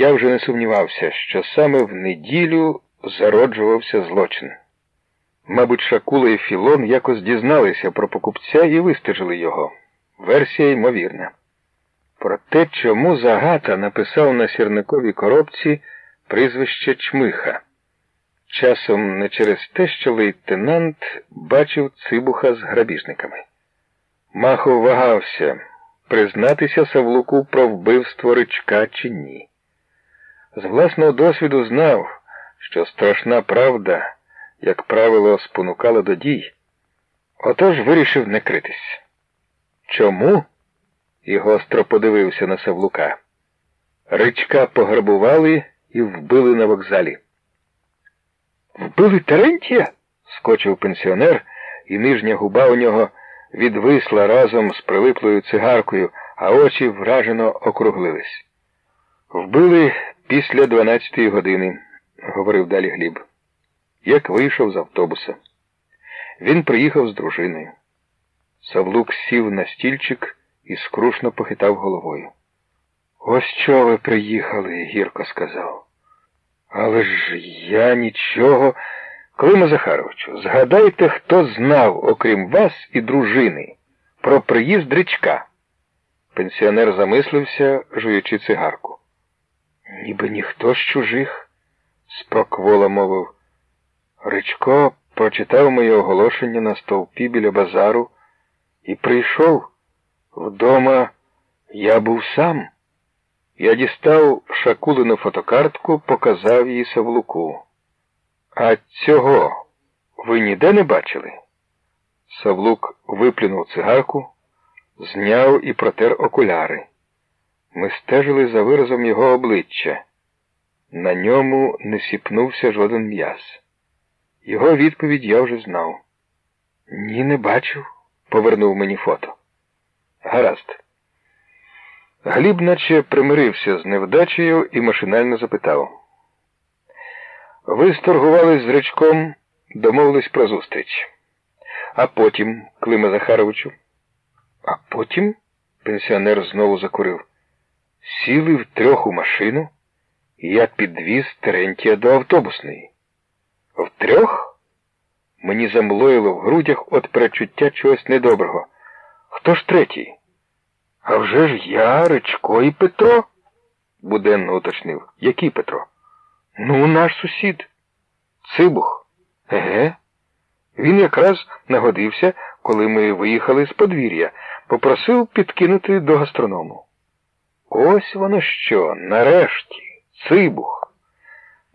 Я вже не сумнівався, що саме в неділю зароджувався злочин. Мабуть, Шакула і Філон якось дізналися про покупця і вистежили його. Версія ймовірна. Про те, чому Загата написав на сірниковій коробці прізвище Чмиха. Часом не через те, що лейтенант бачив цибуха з грабіжниками. Махов вагався, признатися Савлуку про вбивство ричка чи ні. З власного досвіду знав, що страшна правда, як правило, спонукала до дій. Отож вирішив не критись. Чому? І гостро подивився на Савлука. Ричка пограбували і вбили на вокзалі. Вбили Терентія? скочив пенсіонер, і нижня губа у нього відвисла разом з прилиплою цигаркою, а очі вражено округлились. Вбили після дванадцятої години, говорив далі Гліб. Як вийшов з автобуса. Він приїхав з дружиною. Савлук сів на стільчик і скрушно похитав головою. Ось що ви приїхали, гірко сказав. Але ж я нічого. Клима Захаровичу, згадайте, хто знав, окрім вас і дружини, про приїзд річка. Пенсіонер замислився, жуючи цигарку. Ніби ніхто з чужих, спроквола мовив. Ричко прочитав моє оголошення на стовпі біля базару і прийшов. Вдома я був сам. Я дістав шакулину фотокартку, показав її Савлуку. А цього ви ніде не бачили? Савлук виплюнув цигарку, зняв і протер окуляри. Ми стежили за виразом його обличчя. На ньому не сіпнувся жоден м'яз. Його відповідь я вже знав. Ні, не бачив, повернув мені фото. Гаразд. Гліб наче примирився з невдачею і машинально запитав. Ви сторгувались з речком, домовились про зустріч. А потім, Клима Захаровичу. А потім, пенсіонер знову закурив, сіли втрьох у машину, і я підвіз Терентія до автобусної. Втрьох? Мені замлоїло в грудях от перечуття чогось недоброго. Хто ж третій? А вже ж я, Речко і Петро, буденно уточнив. Який Петро? Ну, наш сусід. Цибух. Еге. Він якраз нагодився, коли ми виїхали з подвір'я, попросив підкинути до гастроному. Ось воно що, нарешті, цибух.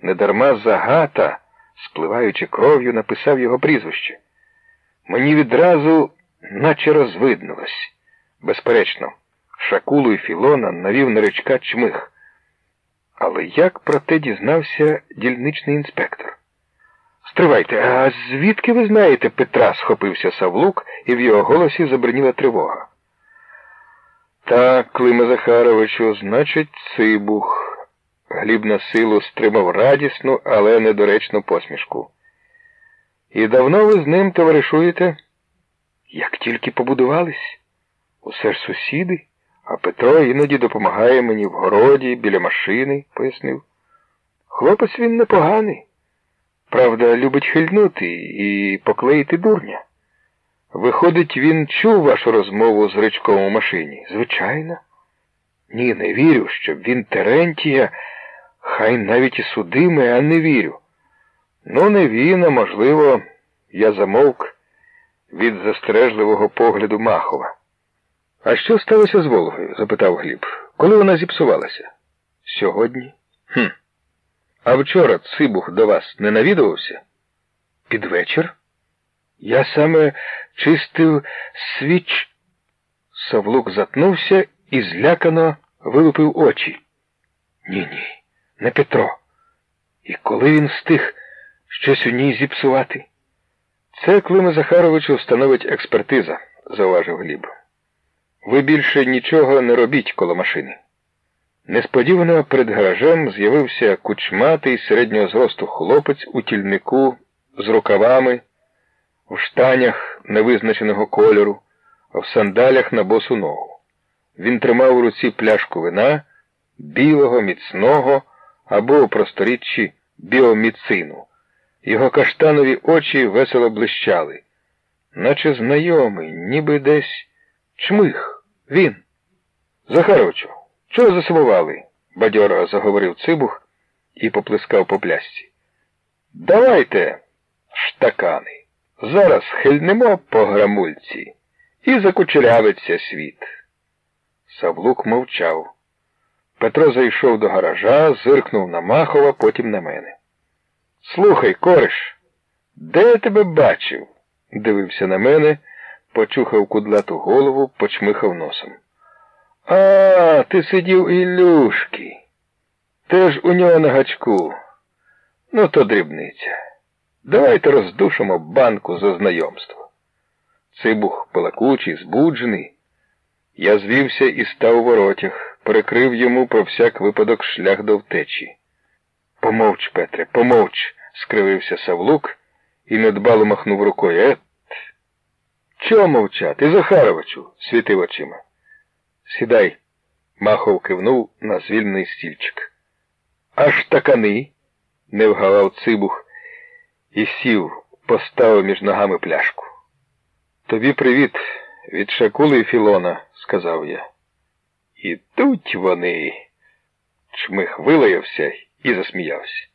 Недарма загата, спливаючи кров'ю, написав його прізвище. Мені відразу наче розвиднулось. Безперечно, Шакулу і Філона навів на речка чмих. Але як про те дізнався дільничний інспектор? Стривайте, а звідки ви знаєте Петра? схопився Савлук, і в його голосі забриніла тривога. Так, Климе Захаровичу, значить, цибух. Гліб на силу стримав радісну, але недоречну посмішку. І давно ви з ним товаришуєте? Як тільки побудувались? Усе ж сусіди, а Петро іноді допомагає мені в городі, біля машини, пояснив. Хлопець він непоганий. Правда, любить хильнути і поклеїти дурня. Виходить, він чув вашу розмову з речком у машині? Звичайно. Ні, не вірю, щоб він Терентія, хай навіть і судиме, а не вірю. Ну, не він, а можливо, я замовк від застережливого погляду Махова. А що сталося з Волгою? запитав Гліб. Коли вона зіпсувалася? Сьогодні? Хм. А вчора Цибух до вас не навідувався? Під вечір? Я саме чистив свіч. Савлук затнувся і злякано вилупив очі. Ні, ні, не Петро. І коли він встиг щось у ній зіпсувати? Це Клима Захаровичу встановить експертиза, зауважив Гліб. Ви більше нічого не робіть коло машини. Несподівано перед гаражем з'явився кучматий середнього зросту хлопець у тільнику з рукавами, в штанях невизначеного кольору, в сандалях на босу ногу. Він тримав у руці пляшку вина білого, міцного або у просторіччі біоміцину. Його каштанові очі весело блищали, наче знайомий, ніби десь чмих, він. Захаровичу, чого засумували? бадьоро заговорив цибух і поплескав по плясці. Давайте, штакани, зараз хильнемо по грамульці і закучерявиться світ. Савлук мовчав. Петро зайшов до гаража, зиркнув на Махова, потім на мене. Слухай, кориш, де я тебе бачив? дивився на мене, почухав кудлату голову, почмихав носом. А, ти сидів Ілюшки. Теж у нього на гачку. Ну, то дрібниця. Давайте роздушимо банку за знайомство. Цибух балакучий, збуджений. Я звівся і став у воротях, перекрив йому про всяк випадок шлях до втечі. Помовч, Петре, помовч, скривився Савлук і недбало махнув рукою. Ет. Чого мовчати, Захаровичу? світив очима. Сідай, Махов кивнув на звільний стільчик. Аж такани, не вгавав цибух і сів, поставив між ногами пляшку. Тобі привіт від Шакули і Філона, сказав я. Ідуть вони. Чмих вилаявся і засміявся.